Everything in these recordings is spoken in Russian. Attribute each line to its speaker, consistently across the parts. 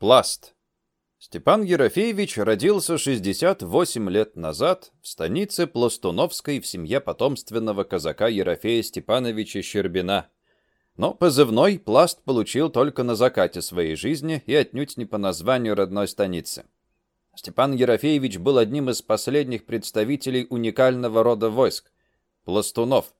Speaker 1: Пласт. Степан Ерофеевич родился 68 лет назад в станице Пластуновской в семье потомственного казака Ерофея Степановича Щербина. Но позывной Пласт получил только на закате своей жизни и отнюдь не по названию родной станицы. Степан Ерофеевич был одним из последних представителей уникального рода войск – пластунов –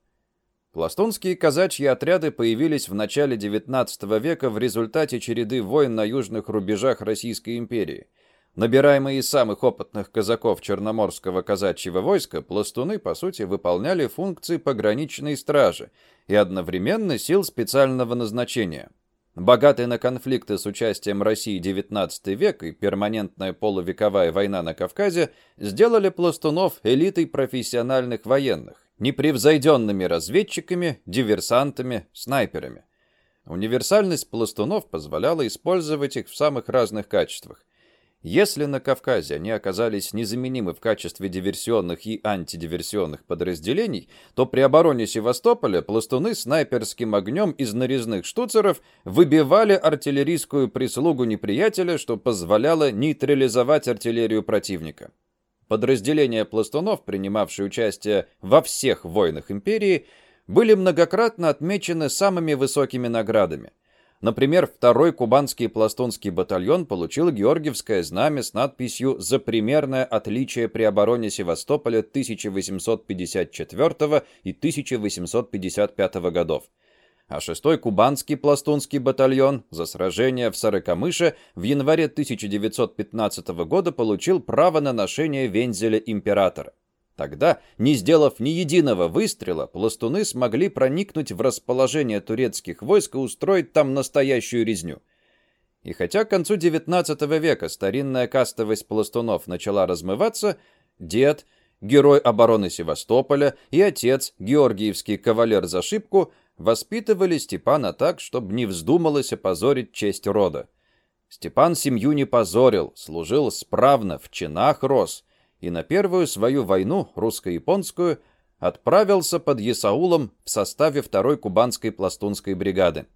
Speaker 1: Пластунские казачьи отряды появились в начале XIX века в результате череды войн на южных рубежах Российской империи. Набираемые из самых опытных казаков Черноморского казачьего войска, пластуны, по сути, выполняли функции пограничной стражи и одновременно сил специального назначения. Богатый на конфликты с участием России XIX век и перманентная полувековая война на Кавказе сделали пластунов элитой профессиональных военных непревзойденными разведчиками, диверсантами, снайперами. Универсальность пластунов позволяла использовать их в самых разных качествах. Если на Кавказе они оказались незаменимы в качестве диверсионных и антидиверсионных подразделений, то при обороне Севастополя пластуны снайперским огнем из нарезных штуцеров выбивали артиллерийскую прислугу неприятеля, что позволяло нейтрализовать артиллерию противника. Подразделения пластунов, принимавшие участие во всех войнах империи, были многократно отмечены самыми высокими наградами. Например, второй кубанский пластунский батальон получил Георгиевское знамя с надписью «За примерное отличие при обороне Севастополя 1854 и 1855 годов» а 6-й Кубанский пластунский батальон за сражение в Сорокомыше в январе 1915 года получил право на ношение вензеля императора. Тогда, не сделав ни единого выстрела, пластуны смогли проникнуть в расположение турецких войск и устроить там настоящую резню. И хотя к концу XIX века старинная кастовость пластунов начала размываться, дед, герой обороны Севастополя и отец, георгиевский кавалер за шибку, воспитывали Степана так, чтобы не вздумалось опозорить честь рода. Степан семью не позорил, служил справно, в чинах рос, и на первую свою войну, русско-японскую, отправился под Есаулом в составе второй кубанской пластунской бригады.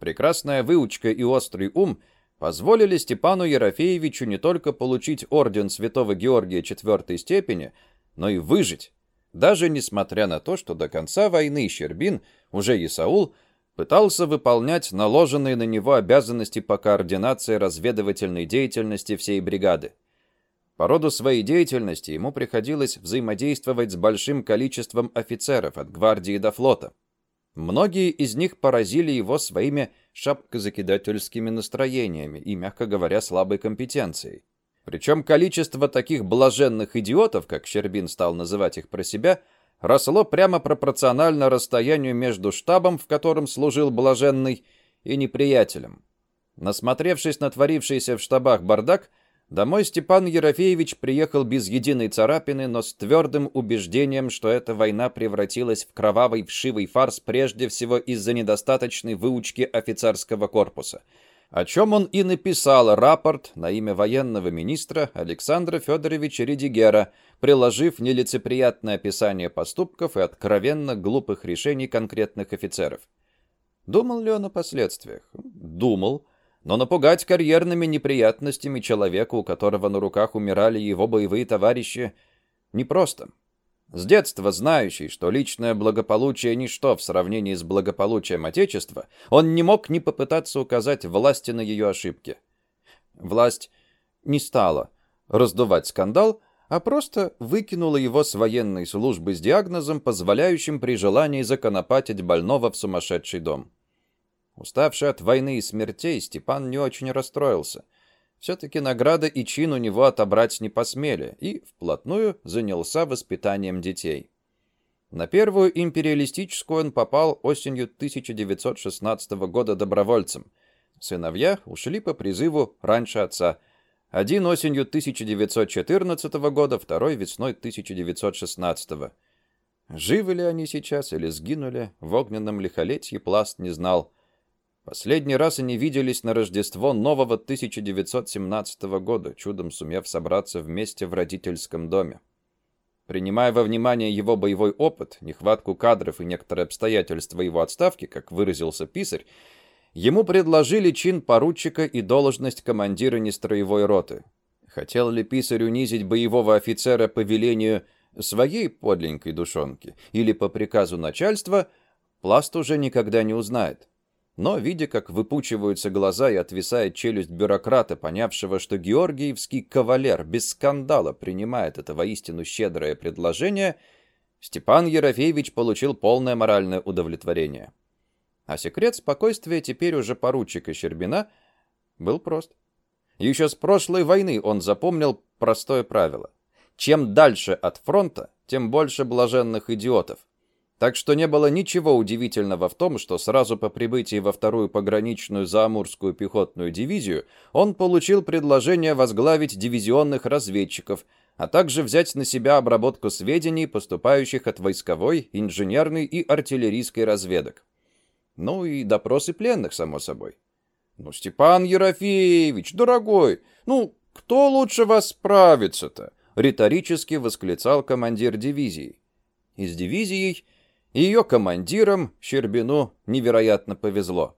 Speaker 1: Прекрасная выучка и острый ум позволили Степану Ерофеевичу не только получить орден Святого Георгия четвертой степени, но и выжить, даже несмотря на то, что до конца войны Щербин, уже Исаул, пытался выполнять наложенные на него обязанности по координации разведывательной деятельности всей бригады. По роду своей деятельности ему приходилось взаимодействовать с большим количеством офицеров от гвардии до флота. Многие из них поразили его своими шапкозакидательскими настроениями и, мягко говоря, слабой компетенцией. Причем количество таких блаженных идиотов, как Щербин стал называть их про себя, росло прямо пропорционально расстоянию между штабом, в котором служил блаженный, и неприятелем. Насмотревшись на творившийся в штабах бардак, домой Степан Ерофеевич приехал без единой царапины, но с твердым убеждением, что эта война превратилась в кровавый вшивый фарс прежде всего из-за недостаточной выучки офицерского корпуса – о чем он и написал рапорт на имя военного министра Александра Федоровича Редигера, приложив нелицеприятное описание поступков и откровенно глупых решений конкретных офицеров. Думал ли он о последствиях? Думал. Но напугать карьерными неприятностями человека, у которого на руках умирали его боевые товарищи, непросто. С детства знающий, что личное благополучие – ничто в сравнении с благополучием Отечества, он не мог не попытаться указать власти на ее ошибки. Власть не стала раздувать скандал, а просто выкинула его с военной службы с диагнозом, позволяющим при желании законопатить больного в сумасшедший дом. Уставший от войны и смертей, Степан не очень расстроился – все-таки награда и чин у него отобрать не посмели, и вплотную занялся воспитанием детей. На первую империалистическую он попал осенью 1916 года добровольцем. Сыновья ушли по призыву раньше отца. Один осенью 1914 года, второй весной 1916 Живы ли они сейчас или сгинули, в огненном лихолетье пласт не знал. Последний раз они виделись на Рождество нового 1917 года, чудом сумев собраться вместе в родительском доме. Принимая во внимание его боевой опыт, нехватку кадров и некоторые обстоятельства его отставки, как выразился писарь, ему предложили чин поручика и должность командира нестроевой роты. Хотел ли писарь унизить боевого офицера по велению своей подленькой душонки или по приказу начальства, Пласт уже никогда не узнает. Но, видя, как выпучиваются глаза и отвисает челюсть бюрократа, понявшего, что георгиевский кавалер без скандала принимает это воистину щедрое предложение, Степан Ерофеевич получил полное моральное удовлетворение. А секрет спокойствия теперь уже поручика Щербина был прост. Еще с прошлой войны он запомнил простое правило. Чем дальше от фронта, тем больше блаженных идиотов. Так что не было ничего удивительного в том, что сразу по прибытии во вторую пограничную Заамурскую пехотную дивизию он получил предложение возглавить дивизионных разведчиков, а также взять на себя обработку сведений, поступающих от войсковой, инженерной и артиллерийской разведок. Ну и допросы пленных, само собой. «Ну, Степан Ерофеевич, дорогой, ну, кто лучше вас справится-то?» — риторически восклицал командир дивизии. Из дивизией ее командирам, Щербину, невероятно повезло.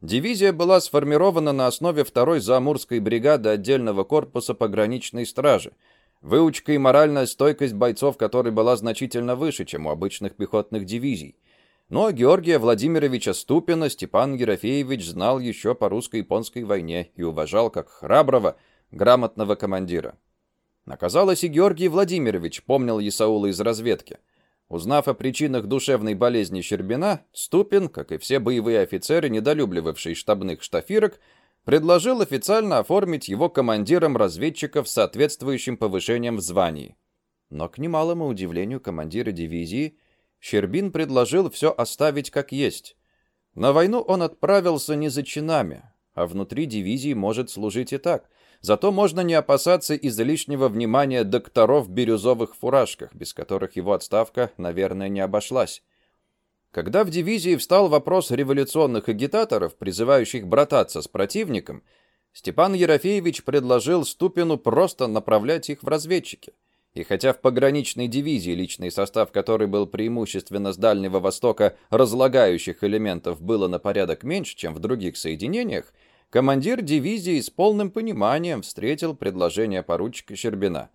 Speaker 1: Дивизия была сформирована на основе второй Заамурской бригады отдельного корпуса пограничной стражи. Выучка и моральная стойкость бойцов которой была значительно выше, чем у обычных пехотных дивизий. Но Георгия Владимировича Ступина Степан Ерофеевич знал еще по русско-японской войне и уважал как храброго, грамотного командира. Оказалось, и Георгий Владимирович помнил Исаула из разведки – Узнав о причинах душевной болезни Щербина, Ступин, как и все боевые офицеры, недолюбливавшие штабных штафирок, предложил официально оформить его командиром разведчиков с соответствующим повышением в звании. Но к немалому удивлению командира дивизии, Щербин предложил все оставить как есть. На войну он отправился не за чинами, а внутри дивизии может служить и так. Зато можно не опасаться излишнего внимания докторов в бирюзовых фуражках, без которых его отставка, наверное, не обошлась. Когда в дивизии встал вопрос революционных агитаторов, призывающих брататься с противником, Степан Ерофеевич предложил Ступину просто направлять их в разведчики. И хотя в пограничной дивизии, личный состав которой был преимущественно с Дальнего Востока, разлагающих элементов было на порядок меньше, чем в других соединениях, командир дивизии с полным пониманием встретил предложение поручика Щербина.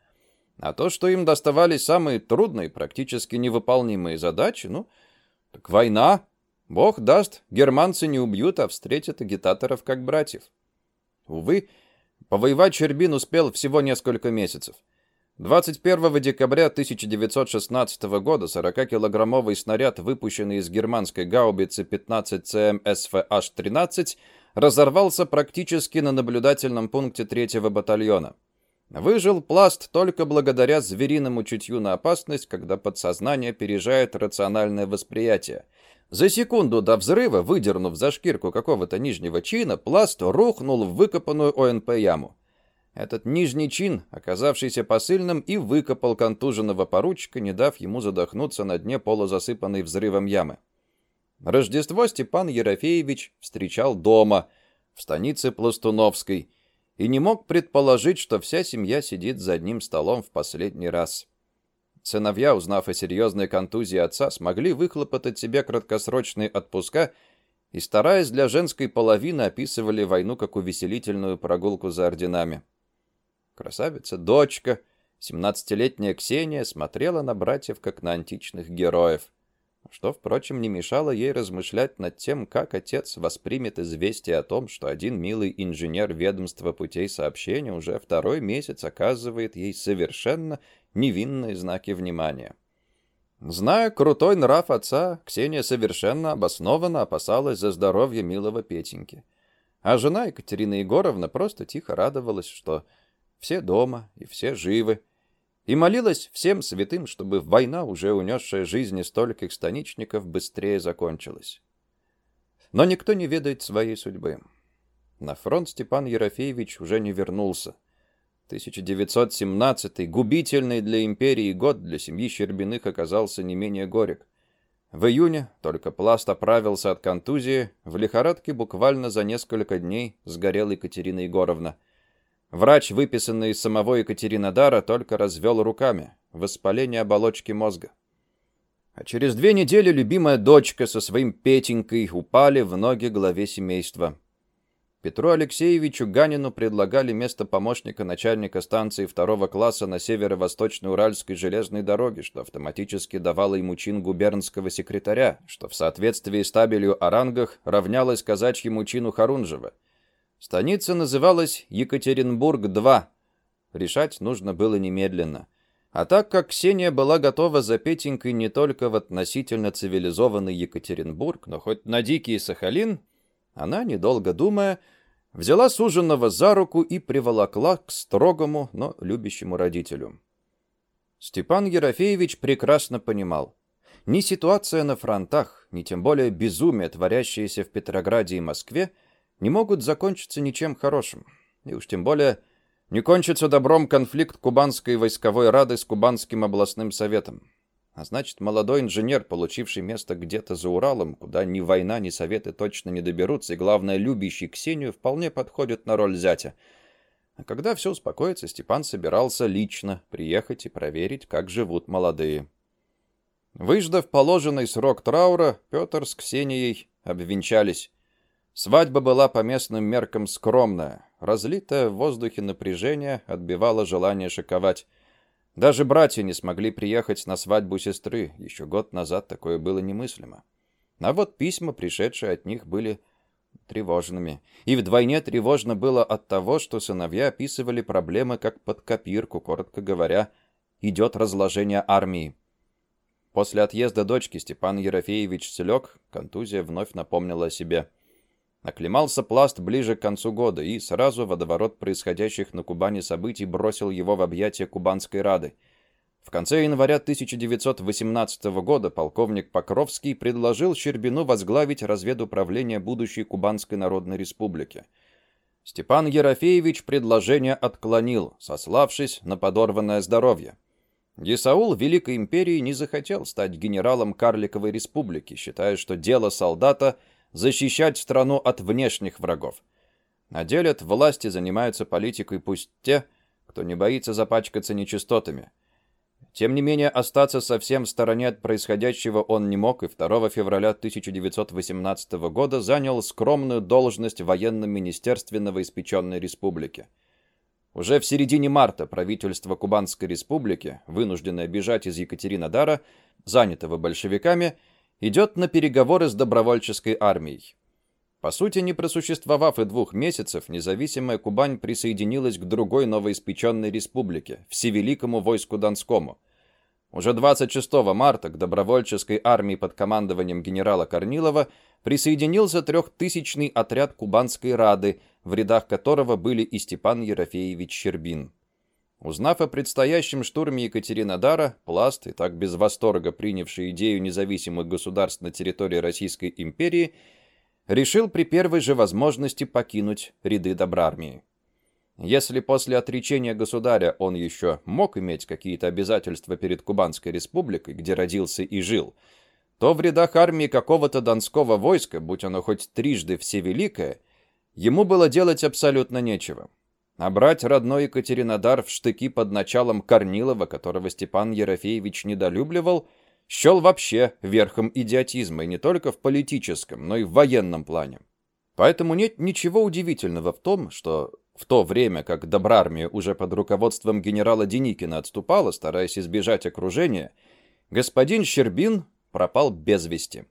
Speaker 1: А то, что им доставались самые трудные, практически невыполнимые задачи, ну, так война. Бог даст, германцы не убьют, а встретят агитаторов как братьев. Увы, повоевать Щербин успел всего несколько месяцев. 21 декабря 1916 года 40-килограммовый снаряд, выпущенный из германской гаубицы 15 ЦМ СФH-13, разорвался практически на наблюдательном пункте третьего батальона. Выжил пласт только благодаря звериному чутью на опасность, когда подсознание пережает рациональное восприятие. За секунду до взрыва, выдернув за шкирку какого-то нижнего чина, пласт рухнул в выкопанную ОНП-яму. Этот нижний чин, оказавшийся посыльным, и выкопал контуженного поручика, не дав ему задохнуться на дне полузасыпанной взрывом ямы. Рождество Степан Ерофеевич встречал дома, в станице Пластуновской, и не мог предположить, что вся семья сидит за одним столом в последний раз. Сыновья, узнав о серьезной контузии отца, смогли выхлопотать себе краткосрочные отпуска и, стараясь для женской половины, описывали войну как увеселительную прогулку за орденами. Красавица, дочка, 17-летняя Ксения смотрела на братьев как на античных героев что, впрочем, не мешало ей размышлять над тем, как отец воспримет известие о том, что один милый инженер ведомства путей сообщения уже второй месяц оказывает ей совершенно невинные знаки внимания. Зная крутой нрав отца, Ксения совершенно обоснованно опасалась за здоровье милого Петеньки. А жена Екатерина Егоровна просто тихо радовалась, что все дома и все живы, и молилась всем святым, чтобы война, уже унесшая жизни стольких станичников, быстрее закончилась. Но никто не ведает своей судьбы. На фронт Степан Ерофеевич уже не вернулся. 1917 губительный для империи год для семьи Щербиных оказался не менее горек. В июне только пласт оправился от контузии, в лихорадке буквально за несколько дней сгорела Екатерина Егоровна – Врач, выписанный из самого Екатеринодара, только развел руками. Воспаление оболочки мозга. А через две недели любимая дочка со своим Петенькой упали в ноги главе семейства. Петру Алексеевичу Ганину предлагали место помощника начальника станции второго класса на северо-восточной Уральской железной дороге, что автоматически давало ему чин губернского секретаря, что в соответствии с табелью о рангах равнялось казачьему чину Харунжева. Станица называлась Екатеринбург-2. Решать нужно было немедленно. А так как Ксения была готова за Петенькой не только в относительно цивилизованный Екатеринбург, но хоть на дикий Сахалин, она, недолго думая, взяла суженого за руку и приволокла к строгому, но любящему родителю. Степан Ерофеевич прекрасно понимал. Ни ситуация на фронтах, ни тем более безумие, творящееся в Петрограде и Москве, не могут закончиться ничем хорошим. И уж тем более не кончится добром конфликт Кубанской войсковой рады с Кубанским областным советом. А значит, молодой инженер, получивший место где-то за Уралом, куда ни война, ни советы точно не доберутся, и, главное, любящий Ксению, вполне подходит на роль зятя. А когда все успокоится, Степан собирался лично приехать и проверить, как живут молодые. Выждав положенный срок траура, Петр с Ксенией обвенчались. Свадьба была по местным меркам скромная. Разлитое в воздухе напряжение отбивало желание шиковать. Даже братья не смогли приехать на свадьбу сестры. Еще год назад такое было немыслимо. А вот письма, пришедшие от них, были тревожными. И вдвойне тревожно было от того, что сыновья описывали проблемы как под копирку, коротко говоря, идет разложение армии. После отъезда дочки Степан Ерофеевич слег, контузия вновь напомнила о себе. Оклемался пласт ближе к концу года, и сразу водоворот происходящих на Кубани событий бросил его в объятия Кубанской Рады. В конце января 1918 года полковник Покровский предложил Щербину возглавить разведуправление будущей Кубанской Народной Республики. Степан Ерофеевич предложение отклонил, сославшись на подорванное здоровье. Исаул Великой Империи не захотел стать генералом Карликовой Республики, считая, что дело солдата – защищать страну от внешних врагов. На деле власти занимаются политикой пусть те, кто не боится запачкаться нечистотами. Тем не менее, остаться совсем в стороне от происходящего он не мог и 2 февраля 1918 года занял скромную должность военно-министерстве новоиспеченной республики. Уже в середине марта правительство Кубанской республики, вынужденное бежать из Екатеринодара, занятого большевиками, идет на переговоры с добровольческой армией. По сути, не просуществовав и двух месяцев, независимая Кубань присоединилась к другой новоиспеченной республике, Всевеликому войску Донскому. Уже 26 марта к добровольческой армии под командованием генерала Корнилова присоединился трехтысячный отряд Кубанской Рады, в рядах которого были и Степан Ерофеевич Щербин. Узнав о предстоящем штурме Екатеринодара, Пласт, и так без восторга принявший идею независимых государств на территории Российской империи, решил при первой же возможности покинуть ряды добрармии. Если после отречения государя он еще мог иметь какие-то обязательства перед Кубанской республикой, где родился и жил, то в рядах армии какого-то донского войска, будь оно хоть трижды всевеликое, ему было делать абсолютно нечего. А брать родной Екатеринодар в штыки под началом Корнилова, которого Степан Ерофеевич недолюбливал, счел вообще верхом идиотизма, и не только в политическом, но и в военном плане. Поэтому нет ничего удивительного в том, что в то время как Добрармия уже под руководством генерала Деникина отступала, стараясь избежать окружения, господин Щербин пропал без вести.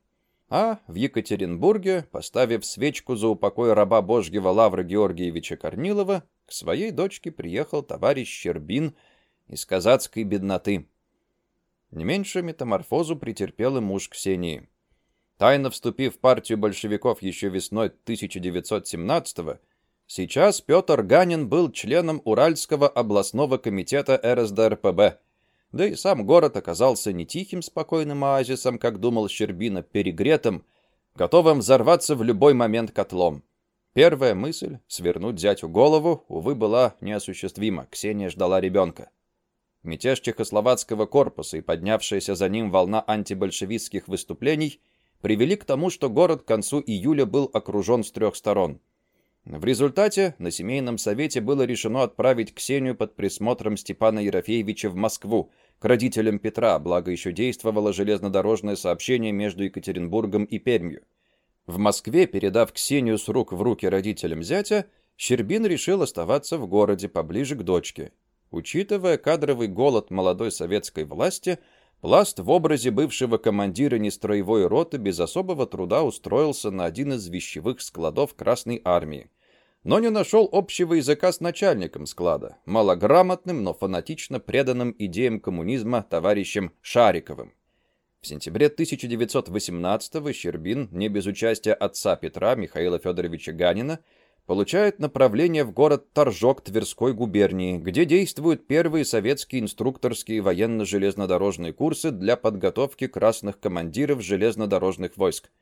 Speaker 1: А в Екатеринбурге, поставив свечку за упокой раба Божьего Лавра Георгиевича Корнилова, к своей дочке приехал товарищ Щербин из казацкой бедноты. Не меньше метаморфозу претерпел и муж Ксении. Тайно вступив в партию большевиков еще весной 1917-го, сейчас Петр Ганин был членом Уральского областного комитета РСДРПБ, да и сам город оказался не тихим спокойным оазисом, как думал Щербина, перегретым, готовым взорваться в любой момент котлом. Первая мысль — свернуть зятю голову, увы, была неосуществима. Ксения ждала ребенка. Мятеж чехословацкого корпуса и поднявшаяся за ним волна антибольшевистских выступлений привели к тому, что город к концу июля был окружен с трех сторон. В результате на семейном совете было решено отправить Ксению под присмотром Степана Ерофеевича в Москву, к родителям Петра, благо еще действовало железнодорожное сообщение между Екатеринбургом и Пермью. В Москве, передав Ксению с рук в руки родителям зятя, Щербин решил оставаться в городе поближе к дочке. Учитывая кадровый голод молодой советской власти, Пласт в образе бывшего командира нестроевой роты без особого труда устроился на один из вещевых складов Красной Армии. Но не нашел общего языка с начальником склада, малограмотным, но фанатично преданным идеям коммунизма товарищем Шариковым. В сентябре 1918-го Щербин, не без участия отца Петра Михаила Федоровича Ганина, получает направление в город Торжок Тверской губернии, где действуют первые советские инструкторские военно-железнодорожные курсы для подготовки красных командиров железнодорожных войск.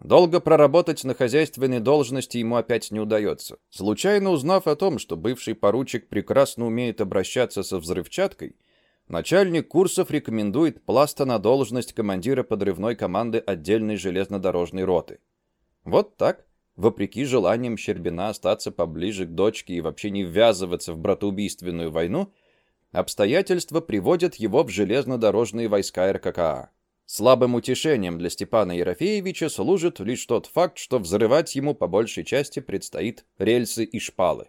Speaker 1: Долго проработать на хозяйственной должности ему опять не удается. Случайно узнав о том, что бывший поручик прекрасно умеет обращаться со взрывчаткой, начальник курсов рекомендует Пласта на должность командира подрывной команды отдельной железнодорожной роты. Вот так вопреки желаниям Щербина остаться поближе к дочке и вообще не ввязываться в братоубийственную войну, обстоятельства приводят его в железнодорожные войска РККА. Слабым утешением для Степана Ерофеевича служит лишь тот факт, что взрывать ему по большей части предстоит рельсы и шпалы.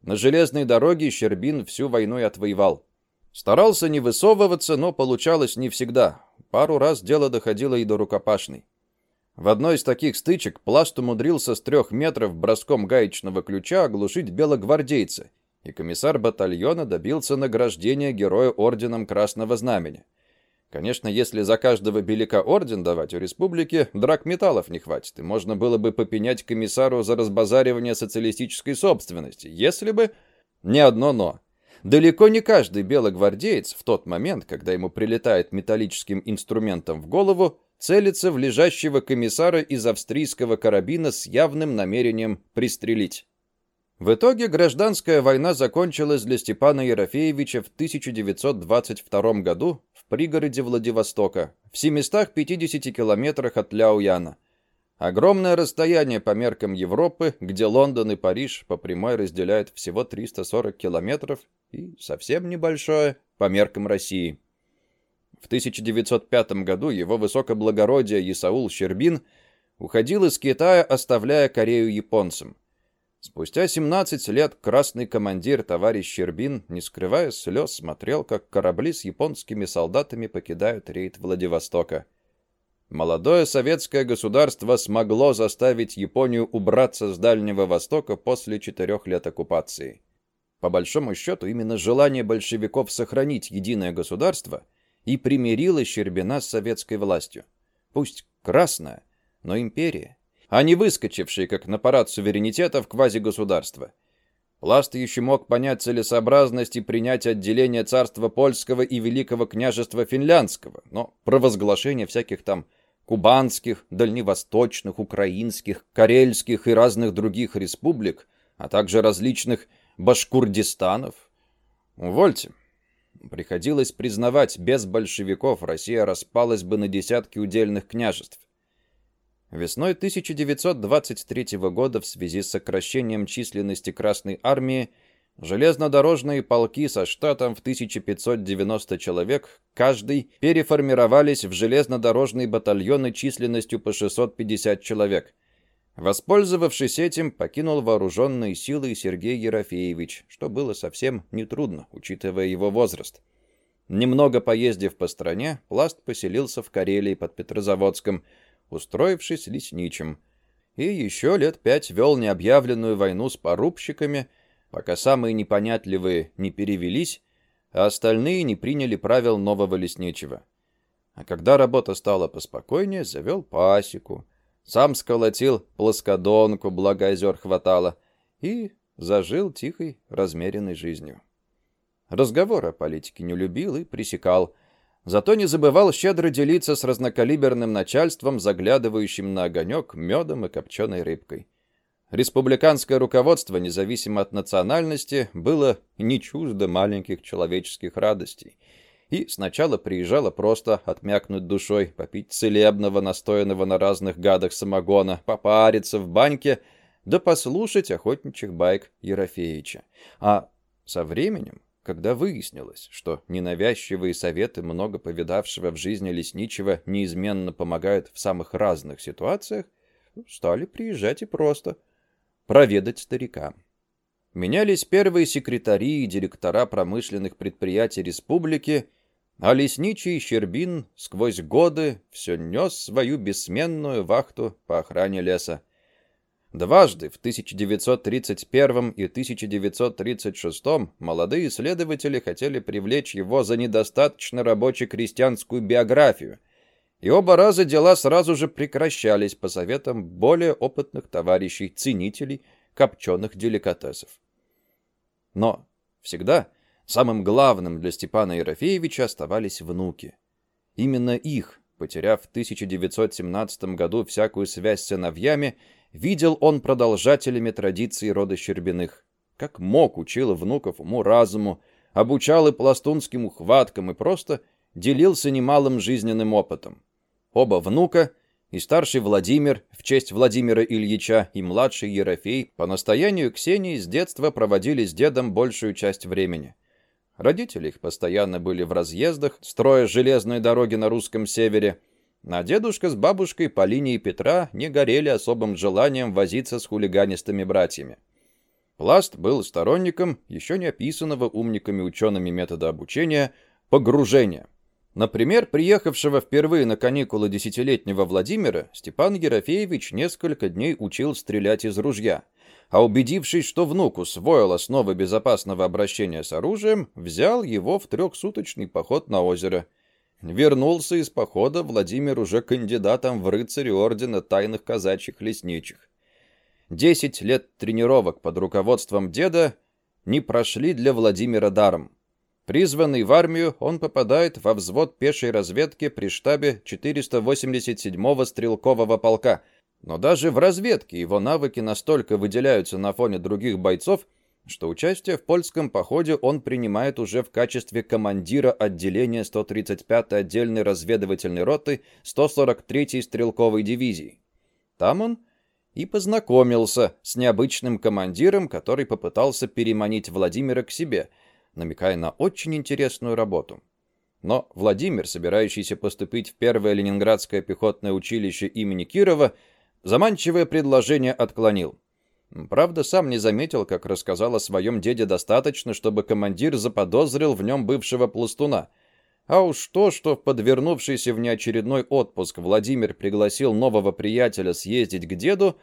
Speaker 1: На железной дороге Щербин всю войну и отвоевал. Старался не высовываться, но получалось не всегда. Пару раз дело доходило и до рукопашной. В одной из таких стычек Пласт умудрился с трех метров броском гаечного ключа оглушить белогвардейца, и комиссар батальона добился награждения героя орденом Красного Знамени. Конечно, если за каждого белика орден давать у республики, драк металлов не хватит, и можно было бы попенять комиссару за разбазаривание социалистической собственности, если бы... Не одно «но». Далеко не каждый белогвардеец в тот момент, когда ему прилетает металлическим инструментом в голову, целится в лежащего комиссара из австрийского карабина с явным намерением пристрелить. В итоге гражданская война закончилась для Степана Ерофеевича в 1922 году в пригороде Владивостока, в 750 километрах от Ляояна. Огромное расстояние по меркам Европы, где Лондон и Париж по прямой разделяют всего 340 километров, и совсем небольшое по меркам России. В 1905 году его высокоблагородие Исаул Щербин уходил из Китая, оставляя Корею японцам. Спустя 17 лет красный командир товарищ Щербин, не скрывая слез, смотрел, как корабли с японскими солдатами покидают рейд Владивостока. Молодое советское государство смогло заставить Японию убраться с Дальнего Востока после четырех лет оккупации. По большому счету, именно желание большевиков сохранить единое государство – и примирила Щербина с советской властью. Пусть красная, но империя, а не выскочившие, как на парад суверенитета, в квазигосударство. Пласт еще мог понять целесообразность и принять отделение царства польского и великого княжества финляндского, но провозглашение всяких там кубанских, дальневосточных, украинских, карельских и разных других республик, а также различных башкурдистанов. Увольте, Приходилось признавать, без большевиков Россия распалась бы на десятки удельных княжеств. Весной 1923 года в связи с сокращением численности Красной Армии железнодорожные полки со штатом в 1590 человек каждый переформировались в железнодорожные батальоны численностью по 650 человек. Воспользовавшись этим, покинул вооруженные силы Сергей Ерофеевич, что было совсем нетрудно, учитывая его возраст. Немного поездив по стране, Пласт поселился в Карелии под Петрозаводском, устроившись лесничим. И еще лет пять вел необъявленную войну с порубщиками, пока самые непонятливые не перевелись, а остальные не приняли правил нового лесничего. А когда работа стала поспокойнее, завел пасеку, сам сколотил плоскодонку, благо озер хватало, и зажил тихой, размеренной жизнью. Разговор о политике не любил и пресекал, зато не забывал щедро делиться с разнокалиберным начальством, заглядывающим на огонек медом и копченой рыбкой. Республиканское руководство, независимо от национальности, было не чуждо маленьких человеческих радостей — и сначала приезжала просто отмякнуть душой, попить целебного, настоянного на разных гадах самогона, попариться в баньке, да послушать охотничьих байк Ерофеевича. А со временем Когда выяснилось, что ненавязчивые советы много повидавшего в жизни лесничего неизменно помогают в самых разных ситуациях, стали приезжать и просто проведать старика. Менялись первые секретари и директора промышленных предприятий республики, а лесничий Щербин сквозь годы все нес свою бессменную вахту по охране леса. Дважды, в 1931 и 1936, молодые исследователи хотели привлечь его за недостаточно рабоче-крестьянскую биографию, и оба раза дела сразу же прекращались по советам более опытных товарищей-ценителей копченых деликатесов. Но всегда самым главным для Степана Ерофеевича оставались внуки. Именно их, потеряв в 1917 году всякую связь с сыновьями, видел он продолжателями традиции рода Щербиных. Как мог, учил внуков уму-разуму, обучал и пластунским ухваткам и просто делился немалым жизненным опытом. Оба внука и старший Владимир в честь Владимира Ильича и младший Ерофей по настоянию Ксении с детства проводили с дедом большую часть времени. Родители их постоянно были в разъездах, строя железные дороги на русском севере, а дедушка с бабушкой по линии Петра не горели особым желанием возиться с хулиганистыми братьями. Пласт был сторонником еще не описанного умниками-учеными метода обучения погружения – Например, приехавшего впервые на каникулы десятилетнего Владимира, Степан Ерофеевич несколько дней учил стрелять из ружья, а убедившись, что внук усвоил основы безопасного обращения с оружием, взял его в трехсуточный поход на озеро. Вернулся из похода Владимир уже кандидатом в рыцари ордена тайных казачьих лесничих. Десять лет тренировок под руководством деда не прошли для Владимира даром. Призванный в армию, он попадает во взвод пешей разведки при штабе 487-го стрелкового полка. Но даже в разведке его навыки настолько выделяются на фоне других бойцов, что участие в польском походе он принимает уже в качестве командира отделения 135-й отдельной разведывательной роты 143-й стрелковой дивизии. Там он и познакомился с необычным командиром, который попытался переманить Владимира к себе – намекая на очень интересную работу. Но Владимир, собирающийся поступить в первое Ленинградское пехотное училище имени Кирова, заманчивое предложение отклонил. Правда, сам не заметил, как рассказал о своем деде достаточно, чтобы командир заподозрил в нем бывшего пластуна. А уж то, что в подвернувшийся в неочередной отпуск Владимир пригласил нового приятеля съездить к деду,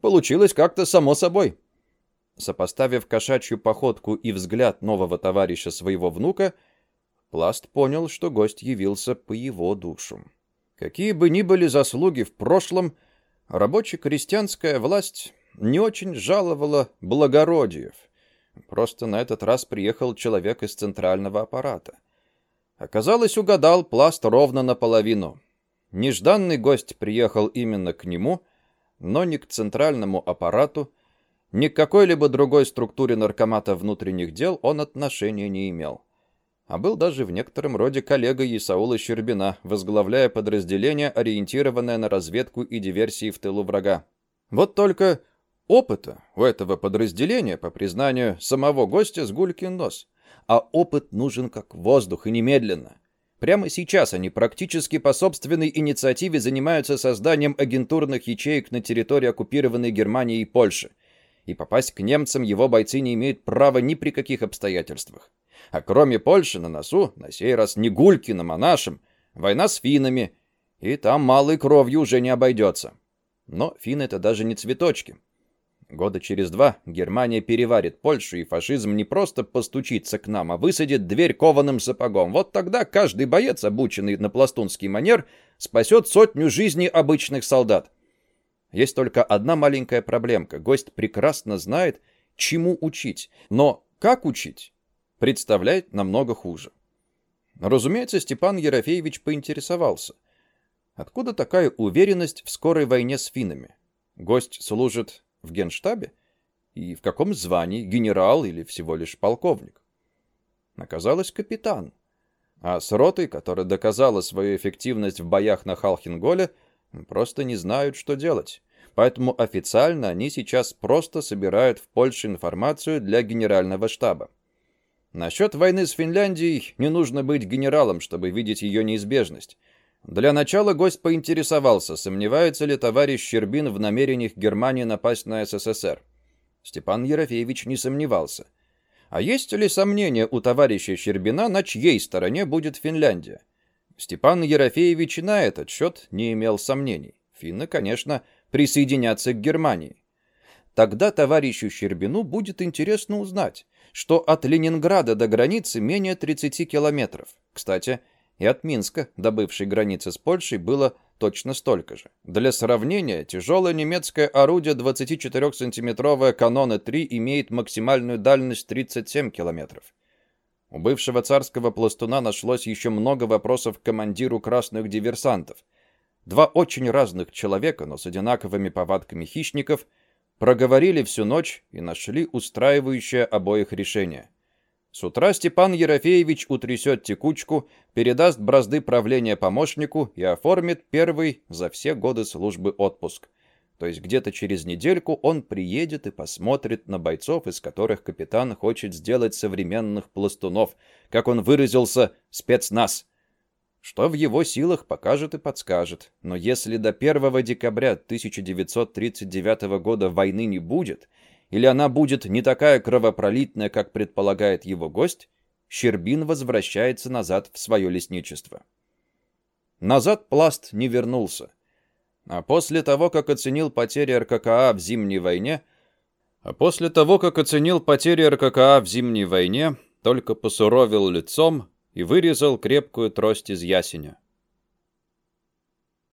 Speaker 1: получилось как-то само собой. Сопоставив кошачью походку и взгляд нового товарища своего внука, Пласт понял, что гость явился по его душу. Какие бы ни были заслуги в прошлом, рабоче-крестьянская власть не очень жаловала благородиев. Просто на этот раз приехал человек из центрального аппарата. Оказалось, угадал Пласт ровно наполовину. Нежданный гость приехал именно к нему, но не к центральному аппарату, ни к какой-либо другой структуре наркомата внутренних дел он отношения не имел. А был даже в некотором роде коллегой Исаула Щербина, возглавляя подразделение, ориентированное на разведку и диверсии в тылу врага. Вот только опыта у этого подразделения, по признанию самого гостя, с гулькин нос. А опыт нужен как воздух и немедленно. Прямо сейчас они практически по собственной инициативе занимаются созданием агентурных ячеек на территории оккупированной Германии и Польши и попасть к немцам его бойцы не имеют права ни при каких обстоятельствах. А кроме Польши на носу, на сей раз не Гулькиным, а нашим, война с финнами, и там малой кровью уже не обойдется. Но финны это даже не цветочки. Года через два Германия переварит Польшу, и фашизм не просто постучится к нам, а высадит дверь кованым сапогом. Вот тогда каждый боец, обученный на пластунский манер, спасет сотню жизней обычных солдат. Есть только одна маленькая проблемка. Гость прекрасно знает, чему учить, но как учить, представляет намного хуже. Разумеется, Степан Ерофеевич поинтересовался. Откуда такая уверенность в скорой войне с финнами? Гость служит в генштабе? И в каком звании, генерал или всего лишь полковник? Оказалось, капитан. А с ротой, которая доказала свою эффективность в боях на Халхинголе, просто не знают, что делать. Поэтому официально они сейчас просто собирают в Польше информацию для генерального штаба. Насчет войны с Финляндией не нужно быть генералом, чтобы видеть ее неизбежность. Для начала гость поинтересовался, сомневается ли товарищ Щербин в намерениях Германии напасть на СССР. Степан Ерофеевич не сомневался. А есть ли сомнения у товарища Щербина, на чьей стороне будет Финляндия? Степан Ерофеевич на этот счет не имел сомнений. Финны, конечно, присоединятся к Германии. Тогда товарищу Щербину будет интересно узнать, что от Ленинграда до границы менее 30 километров. Кстати, и от Минска до бывшей границы с Польшей было точно столько же. Для сравнения, тяжелое немецкое орудие 24-сантиметровое «Каноны-3» имеет максимальную дальность 37 километров. У бывшего царского пластуна нашлось еще много вопросов к командиру красных диверсантов. Два очень разных человека, но с одинаковыми повадками хищников, проговорили всю ночь и нашли устраивающее обоих решение. С утра Степан Ерофеевич утрясет текучку, передаст бразды правления помощнику и оформит первый за все годы службы отпуск. То есть где-то через недельку он приедет и посмотрит на бойцов, из которых капитан хочет сделать современных пластунов, как он выразился, спецназ. Что в его силах покажет и подскажет. Но если до 1 декабря 1939 года войны не будет, или она будет не такая кровопролитная, как предполагает его гость, Щербин возвращается назад в свое лесничество. Назад пласт не вернулся. А после того, как оценил потери РККА в Зимней войне, а после того, как оценил потери РККА в Зимней войне, только посуровил лицом и вырезал крепкую трость из ясеня.